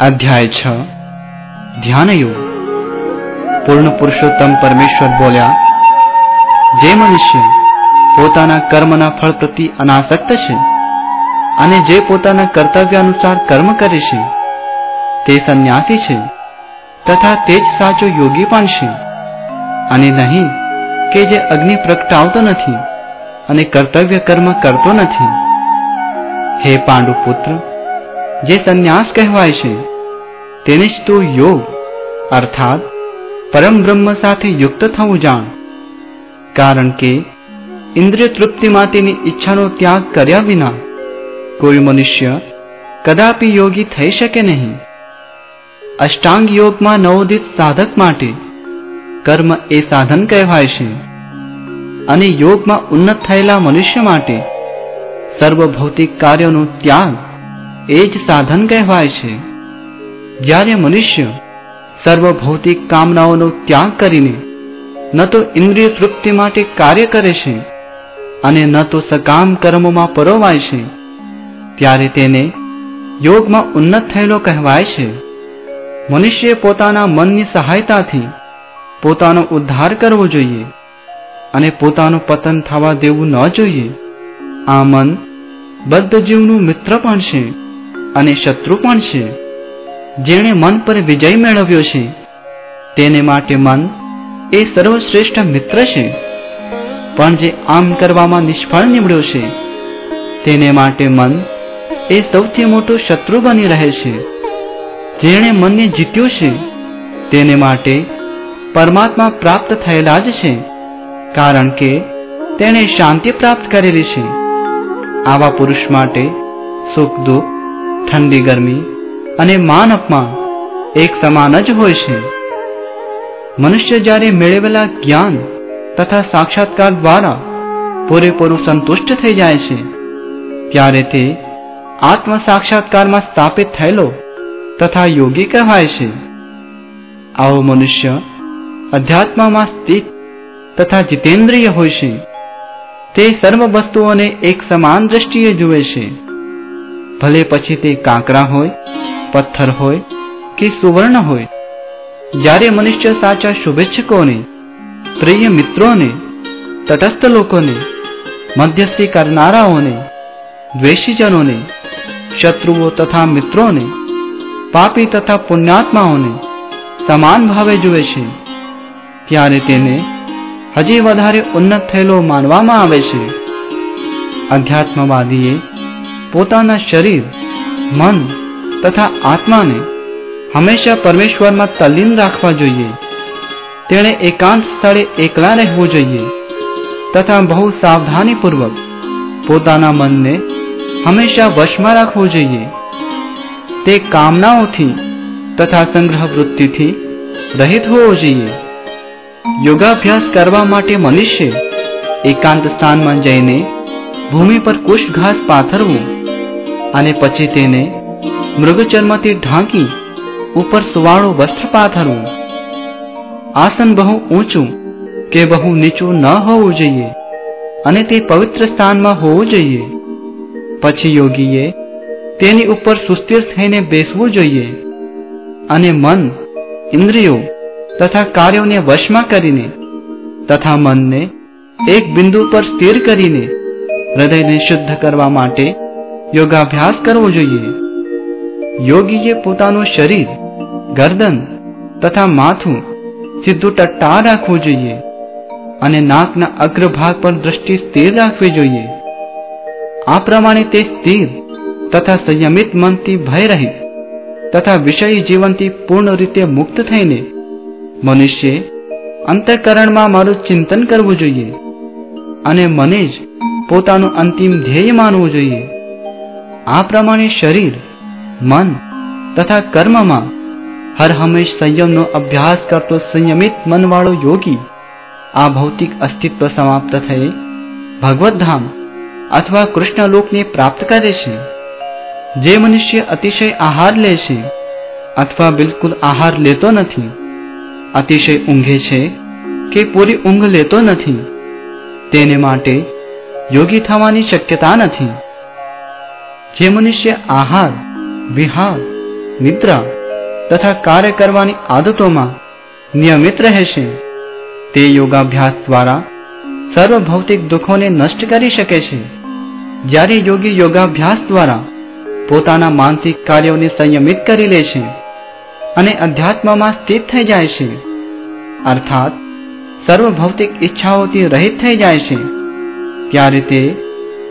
અધ્યાય છ ધ્યાનયોગ પૂર્ણ પુરુષોત્તમ પરમેશ્વર બોલ્યા જે મનુષ્ય પોતાના કર્મના ફળ પ્રતિ અનાસક્ત છે અને જે પોતાના કર્તવ્ય અનુસાર કર્મ કરે છે, તે સંન્યાસી છે તથા તે જ સાચો યોગી પણ છે. અને નહીં કે જે અગ્નિ પ્રગટાવતો નથી અને કર્તવ્ય કર્મ કરતો નથી. હે પાંડુ પુત્ર જે સંન્યાસ કહેવાય છે, તેને જ તું યોગ, અર્થાત પરમ બ્રહ્મ સાથે યુક્ત થવું જાણ. કારણ કે ઇન્દ્રિય તૃપ્તિ માટેની ઈચ્છાનો ત્યાગ કર્યા વિના કોઈ મનુષ્ય કદાપી યોગી થઈ શકે નહીં. અષ્ટાંગ યોગમાં નવોદિત સાધક માટે કર્મ એ સાધન કહેવાય છે અને યોગમાં ઉન્નત થયેલા મનુષ્ય માટે સર્વ ભૌતિક કાર્યોનો ત્યાગ એ જ સાધન કહેવાય છે. જ્યારે મનુષ્ય સર્વ ભૌતિક કામનાઓનો ત્યાગ કરીને ન તો ઇન્દ્રિય તૃપ્તિ માટે કાર્ય કરે છે અને ન તો સકામ કર્મોમાં પરોવાય છે, ત્યારે તેને યોગમાં ઉન્નત થયેલો કહેવાય છે. મનુષ્ય પોતાના મનની સહાયતાથી પોતાનો ઉદ્ધાર કરવો જોઈએ અને પોતાનું પતન થવા દેવું ન જોઈએ. આ મન બદ્ધ જીવનું મિત્ર પણ છે. અને શત્રુ પણ છે. જેણે મન પર વિજય મેળવ્યો છે, તેને માટે મન એ સર્વશ્રેષ્ઠ મિત્ર છે. પણ જે આમ કરવામાં નિષ્ફળ નીવડ્યો છે, તેને માટે મન એ સૌથી મોટો શત્રુ બની રહે છે. જેણે મનને જીત્યું છે, તેને માટે પરમાત્મા પ્રાપ્ત થયેલા જ છે, કારણ કે તેણે શાંતિ પ્રાપ્ત કરેલી છે. આવા પુરુષ માટે સુખ દુઃખ ઠંડી ગરમી અને માન અપમાન એક સમાન જ હોય છે. મનુષ્ય જ્યારે મેળવેલા જ્ઞાન તથા સાક્ષાત્કાર દ્વારા પૂરેપૂરું સંતુષ્ટ થઈ જાય છે, ત્યારે તે આત્મ સાક્ષાત્કારમાં સ્થાપિત થયેલો તથા યોગી કહેવાય છે. આવો મનુષ્ય અધ્યાત્મમાં સ્થિત તથા જીતેન્દ્રિય હોય છે. તે સર્વ વસ્તુઓને એક સમાન દ્રષ્ટિએ જુએ છે. ભલે પછી તે કાંકરા હોય, પથ્થર હોય કે સુવર્ણ હોય, જ્યારે મનુષ્ય સાચા શુભેચ્છકોને, પ્રિય મિત્રોને, તટસ્થ લોકોને, મધ્યસ્થી કરનારાઓને, દ્વેષીજનોને, શત્રુઓ તથા મિત્રોને, પાપી તથા પુણ્યાત્માઓને સમાન ભાવે જુએ છે, ત્યારે તેને હજી વધારે ઉન્નત થયેલો માનવામાં આવે છે. અધ્યાત્મવાદીએ પોતાના શરીર, મન તથા આત્માને હંમેશા પરમેશ્વરમાં તલ્લીન રાખવા જોઈએ. તેણે એકાંત સ્થળે એકલા રહેવું જોઈએ તથા બહુ સાવધાનીપૂર્વક પોતાના મનને હંમેશા વશમાં રાખવું જોઈએ. તે કામનાઓથી તથા સંગ્રહ વૃત્તિથી રહિત હોવો જોઈએ. યોગાભ્યાસ કરવા માટે મનુષ્ય એકાંત સ્થાનમાં જઈને ભૂમિ પર કુશ ઘાસ પાથરવું અને પછી તેને મૃગચર્મથી ઢાંકી ઉપર સુવાળું વસ્ત્ર પાથરવું આસન બહુ ઊંચું કે બહુ નીચું ન હોવું જોઈએ અને તે પવિત્ર સ્થાનમાં હોવું જોઈએ. પછી યોગીએ તેની ઉપર સુસ્થિર થઈને બેસવું જોઈએ અને મન ઇન્દ્રિયો તથા કાર્યોને વશમાં કરીને તથા મનને એક બિંદુ પર સ્થિર કરીને હૃદયને શુદ્ધ કરવા માટે યોગાભ્યાસ કરવો જોઈએ. યોગીએ પોતાનું શરીર, ગરદન તથા માથું સીધું ટટ્ટા રાખવું જોઈએ અને નાકના અગ્રભાગ પર દ્રષ્ટિ સ્થિર રાખવી જોઈએ. આ પ્રમાણે તે સ્થિર તથા સંયમિત મનથી ભય રહી તથા વિષય જીવનથી પૂર્ણ રીતે મુક્ત થઈને મનુષ્ય અંતઃકરણમાં મારું ચિંતન કરવું જોઈએ અને મને જ પોતાનું અંતિમ ધ્યેય માનવું જોઈએ. આ પ્રમાણે શરીર, મન તથા કર્મમાં હર હંમેશ સંયમનો અભ્યાસ કરતો સંયમિત મનવાળો યોગી આ ભૌતિક અસ્તિત્વ સમાપ્ત થઈ ભગવત ધામ અથવા કૃષ્ણલોકને પ્રાપ્ત કરે છે. જે મનુષ્ય અતિશય આહાર લે છે અથવા બિલકુલ આહાર લેતો નથી, અતિશય ઊંઘે છે કે પૂરી ઊંઘ લેતો નથી, તેને માટે યોગી થવાની શક્યતા નથી. જે મનુષ્ય આહાર, વિહાર, નિદ્રા તથા કાર્ય કરવાની આદતોમાં નિયમિત રહેશે, તે યોગાભ્યાસ દ્વારા સર્વ ભૌતિક દુઃખોને નષ્ટ કરી શકે છે. જ્યારે યોગી યોગાભ્યાસ દ્વારા પોતાના માનસિક કાર્યોને સંયમિત કરી લે છે અને અધ્યાત્મમાં સ્થિત થઈ જાય છે, અર્થાત સર્વ ભૌતિક ઈચ્છાઓથી રહિત થઈ જાય છે, ત્યારે તે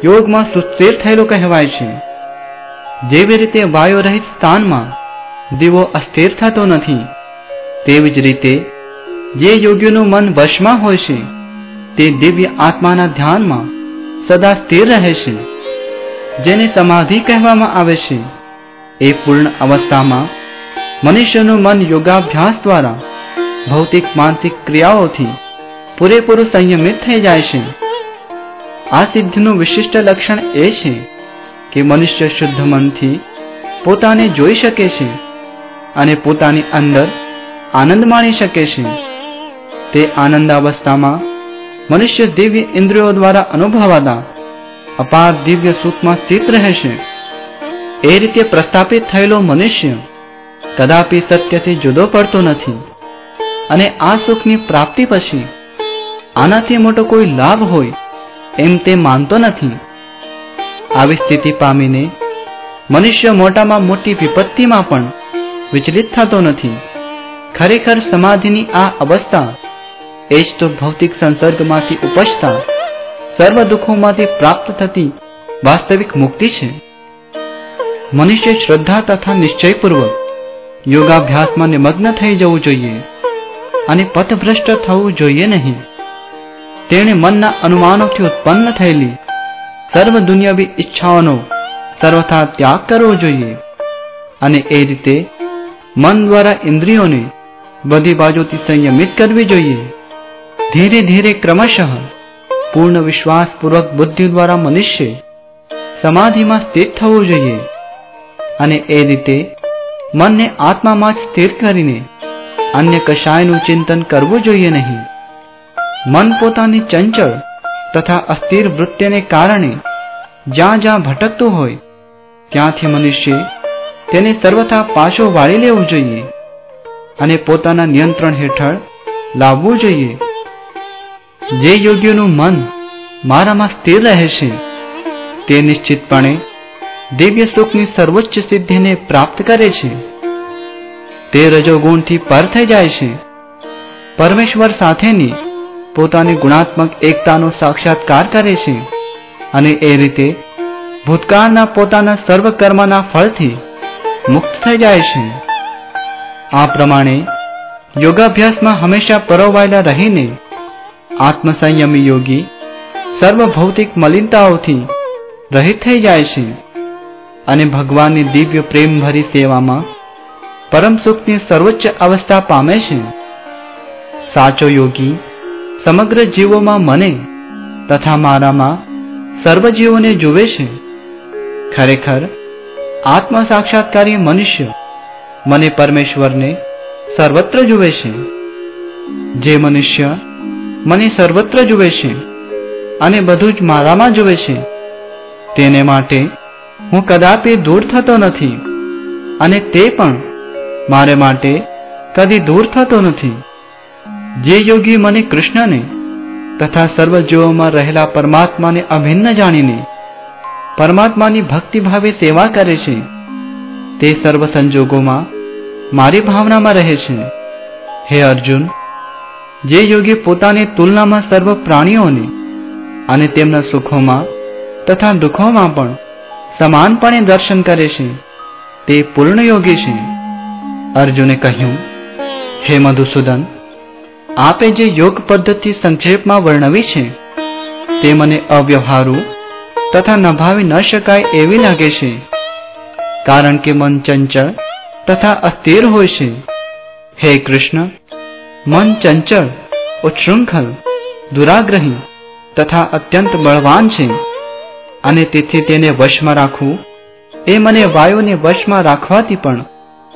યોગમાં સુસ્થિર થયેલું કહેવાય છે. જેવી રીતે વાયુ રહિત સ્થાનમાં દીવો અસ્થિર થતો નથી, તેવી જ રીતે જે યોગીનું મન વશમાં હોય છે, તે દિવ્ય આત્માના ધ્યાનમાં સદા સ્થિર રહે છે. જેને સમાધિ કહેવામાં આવે છે, એ પૂર્ણ અવસ્થામાં મનુષ્યનું મન યોગાભ્યાસ દ્વારા ભૌતિક માનસિક ક્રિયાઓથી પૂરેપૂરું સંયમિત થઈ જાય છે. આ સિદ્ધિનું વિશિષ્ટ લક્ષણ એ છે કે મનુષ્ય શુદ્ધ મનથી પોતાને જોઈ શકે છે અને પોતાની અંદર આનંદ માણી શકે છે. તે આનંદ અવસ્થામાં મનુષ્ય દિવ્ય ઇન્દ્રિયો દ્વારા અનુભવાતા અપાર દિવ્ય સુખમાં સ્થિત રહેશે એ રીતે પ્રસ્થાપિત થયેલો મનુષ્ય કદાપી સત્યથી જુદો પડતો નથી અને આ સુખની પ્રાપ્તિ પછી આનાથી મોટો કોઈ લાભ હોય એમ તે માનતો નથી. આવી સ્થિતિ પામીને મનુષ્ય મોટામાં મોટી વિપત્તિમાં પણ વિચલિત થતો નથી. ખરેખર સમાધિની આ અવસ્થા એ જ તો ભૌતિક સંસર્ગમાંથી ઉપજતા સર્વ દુઃખોમાંથી પ્રાપ્ત થતી વાસ્તવિક મુક્તિ છે. મનુષ્ય શ્રદ્ધા તથા નિશ્ચયપૂર્વક યોગાભ્યાસમાં નિમગ્ન થઈ જવું જોઈએ અને પથભ્રષ્ટ થવું જોઈએ નહીં. તેણે મનના અનુમાનોથી ઉત્પન્ન થયેલી સર્વ દુનિયાવી ઈચ્છાઓનો સર્વથા ત્યાગ કરવો જોઈએ. અને એ રીતે મન દ્વારા ઇન્દ્રિયોને બધી બાજુથી સંયમિત કરવી જોઈએ. ધીરે ધીરે ક્રમશઃ પૂર્ણ વિશ્વાસપૂર્વક બુદ્ધિ દ્વારા મનુષ્ય સમાધિમાં સ્થિત થવું જોઈએ. અને એ રીતે મનને આત્મામાં જ સ્થિર કરીને અન્ય કશાયનું ચિંતન કરવું જોઈએ નહીં. મન પોતાની ચંચળ તથા અસ્થિર વૃત્તિને કારણે જ્યાં જ્યાં ભટકતું હોય, ત્યાંથી મનુષ્ય તેને સર્વથા પાછો વાળી લેવું જોઈએ અને પોતાના નિયંત્રણ હેઠળ લાવવું જોઈએ. જે યોગ્યનું મન મારામાં સ્થિર રહે છે, તે નિશ્ચિતપણે દિવ્ય સુખની સર્વોચ્ચ સિદ્ધિને પ્રાપ્ત કરે છે. તે રજોગુણથી પર થઈ જાય છે. પરમેશ્વર સાથેની પોતાની ગુણાત્મક એકતાનો સાક્ષાત્કાર કરે છે અને એ રીતે ભૂતકાળના પોતાના સર્વ કર્મના ફળથી મુક્ત થઈ જાય છે. આ પ્રમાણે યોગાભ્યાસમાં હંમેશા પરોવાયેલા રહીને આત્મસંયમી યોગી સર્વ ભૌતિક મલિનતાઓથી રહિત થઈ જાય છે અને ભગવાનની દિવ્ય પ્રેમભરી સેવામાં પરમ સુખની સર્વોચ્ચ અવસ્થા પામે છે. સાચો યોગી સમગ્ર જીવોમાં મને તથા મારામાં સર્વ જીવોને જુએ છે. ખરેખર, આત્મ સાક્ષાત્કારી મનુષ્ય મને પરમેશ્વરને સર્વત્ર જુએ છે. જે મનુષ્ય મને સર્વત્ર જુએ છે અને બધું જ મારામાં જુએ છે, તેને માટે હું કદાપી દૂર થતો નથી અને તે પણ મારે માટે કદી દૂર થતો નથી. જે યોગી મને કૃષ્ણને તથા સર્વ જીવોમાં રહેલા પરમાત્માને અભિન્ન જાણીને પરમાત્માની ભક્તિભાવે સેવા કરે છે, તે સર્વ સંજોગોમાં મારી ભાવનામાં રહે છે. હે અર્જુન, જે યોગી પોતાની તુલનામાં સર્વ પ્રાણીઓને અને તેમના સુખોમાં તથા દુઃખોમાં પણ સમાનપણે દર્શન કરે છે, તે પૂર્ણ યોગી છે. અર્જુને કહ્યું, હે મધુસૂદન આપે જે યોગ પદ્ધતિ સંક્ષેપમાં વર્ણવી છે, તે મને અવ્યવહારુ તથા નભાવી ન શકાય એવી લાગે છે. કારણ કે મન ચંચળ તથા અસ્થિર હોય છે. હે કૃષ્ણ, મન ચંચળ, ઉચ્છૃંખલ, દુરાગ્રહી તથા અત્યંત બળવાન છે. અને તેથી તેને વશમાં રાખવું એ મને વાયુને વશમાં રાખવાથી પણ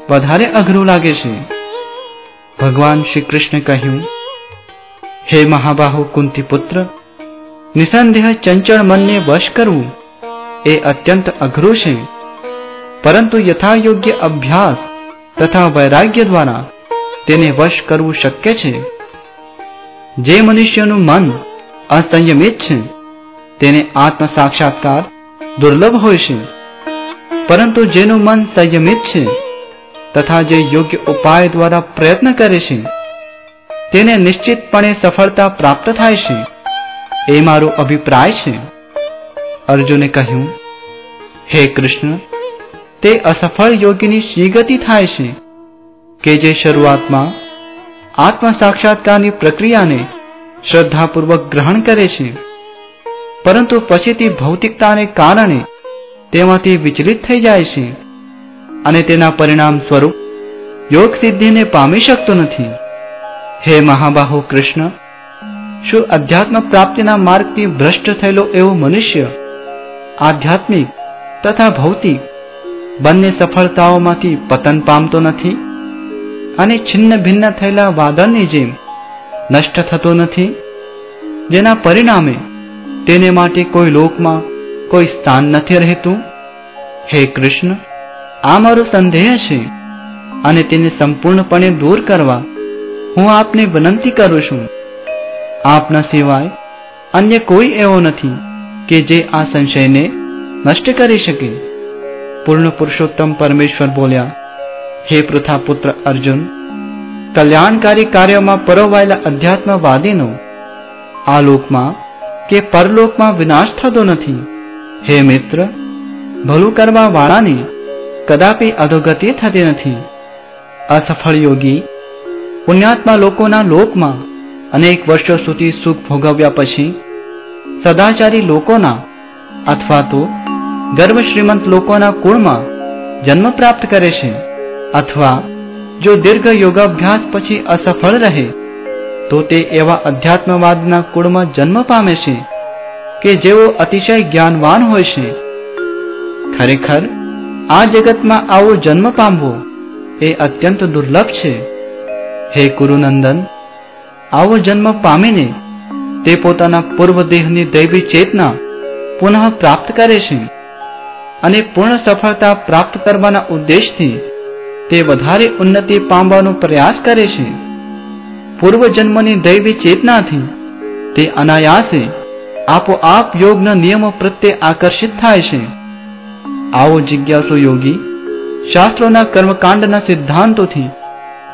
વધારે અઘરું લાગે છે. ભગવાન શ્રી કૃષ્ણ કહ્યું, હે મહાબાહુ કુંતી પુત્ર નિસંદેહ ચંચળ મનને વશ કરવું એ અત્યંત અઘરું છે. પરંતુ યથાયોગ્ય અભ્યાસ તથા વૈરાગ્ય દ્વારા તેને વશ કરવું શક્ય છે. જે મનુષ્યનું મન અસંયમિત છે, તેને આત્મ સાક્ષાત્કાર દુર્લભ હોય છે. પરંતુ જેનું મન સંયમિત છે તથા જે યોગ્ય ઉપાય દ્વારા પ્રયત્ન કરે છે, તેને નિશ્ચિતપણે સફળતા પ્રાપ્ત થાય છે. એ મારો અભિપ્રાય છે. અર્જુને કહ્યું, હે કૃષ્ણ, તે અસફળ યોગીની શી ગતિ થાય છે કે જે શરૂઆતમાં આત્મ સાક્ષાત્કારની પ્રક્રિયાને શ્રદ્ધાપૂર્વક ગ્રહણ કરે છે, પરંતુ પછીથી ભૌતિકતાને કારણે તેમાંથી વિચલિત થઈ જાય છે. અને તેના પરિણામ સ્વરૂપ યોગ સિદ્ધિને પામી શકતો નથી. હે મહાબાહુ કૃષ્ણ, શું અધ્યાત્મ પ્રાપ્તિના માર્ગથી ભ્રષ્ટ થયેલો એવો મનુષ્ય આધ્યાત્મિક તથા ભૌતિક બંને સફળતાઓમાંથી પતન પામતો નથી અને છિન્ન ભિન્ન થયેલા વાદળની જેમ નષ્ટ થતો નથી? જેના પરિણામે તેને માટે કોઈ લોકમાં કોઈ સ્થાન નથી રહેતું? હે કૃષ્ણ આ મારો સંદેહ છે અને તેને સંપૂર્ણપણે દૂર કરવા હું આપને વિનંતી કરું છું. આપના સિવાય અન્ય કોઈ એવો નથી કે જે આ સંશયને નષ્ટ કરી શકે. પૂર્ણ પુરુષોત્તમ પરમેશ્વર બોલ્યા, હે પૃથા પુત્ર અર્જુન, કલ્યાણકારી કાર્યોમાં પરોવાયેલા અધ્યાત્મવાદીનો, આ લોકમાં કે પરલોકમાં વિનાશ થતો નથી. હે મિત્ર, ભલું કરવા વાળાની કદાપી અધોગતિ થતી નથી. અસફળ યોગી, પુણ્યાત્મા લોકોના લોકમાં અનેક વર્ષો સુધી સુખ ભોગવ્યા પછી, સદાચારી લોકોના અથવા તો ગર્વ શ્રીમંત લોકોના કુળમાં જન્મ પ્રાપ્ત કરે છે અથવા જો દીર્ઘ યોગાભ્યાસ પછી અસફળ રહે, તો તે એવા અધ્યાત્મવાદના કુળમાં જન્મ પામે છે કે જેઓ અતિશય જ્ઞાનવાન હોય છે. ખરેખર આ જગતમાં આવો જન્મ પામવો એ અત્યંત દુર્લભ છે. હે કુરુનંદન આવો જન્મ પામીને તે પોતાના પૂર્વ દેહની દૈવી ચેતના પુનઃ પ્રાપ્ત કરે છે અને પૂર્ણ સફળતા પ્રાપ્ત કરવાના ઉદ્દેશથી તે વધારે ઉન્નતિ પામવાનો પ્રયાસ કરે છે. પૂર્વ જન્મની દૈવી ચેતનાથી તે અનાયાસે આપોઆપ યોગના નિયમો પ્રત્યે આકર્ષિત થાય છે. આવો જિજ્ઞાસુ યોગી, શાસ્ત્રોના કર્મકાંડના સિદ્ધાંતોથી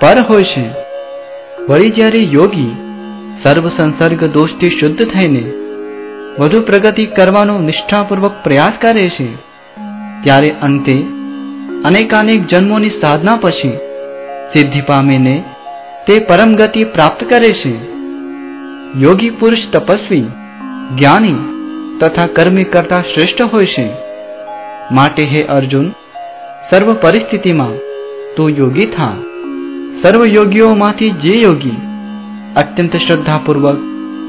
પર હોય છે. વળી જ્યારે યોગી સર્વ સંસર્ગ દોષથી શુદ્ધ થઈને વધુ પ્રગતિ કરવાનો નિષ્ઠાપૂર્વક પ્રયાસ કરે છે, ત્યારે અંતે અનેકાનેક જન્મોની સાધના પછી સિદ્ધિ પામીને તે પરમ ગતિ પ્રાપ્ત કરે છે. યોગી પુરુષ તપસ્વી, જ્ઞાની તથા કર્મી કરતા શ્રેષ્ઠ હોય છે. માટે હે અર્જુન, સર્વ પરિસ્થિતિમાં તું યોગી થા. સર્વ યોગીઓમાંથી જે યોગી અત્યંત શ્રદ્ધાપૂર્વક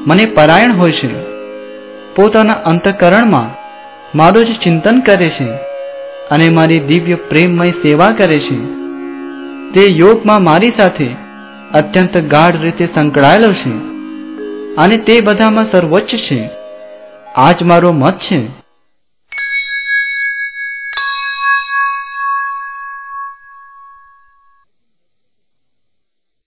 મને પરાયણ હોય છે, પોતાના અંતકરણમાં મારું જ ચિંતન કરે છે અને મારી દિવ્ય પ્રેમમય સેવા કરે છે, તે યોગમાં મારી સાથે અત્યંત ગાઢ રીતે સંકળાયેલો છે અને તે બધામાં સર્વોચ્ચ છે. આ જ મારો મત છે.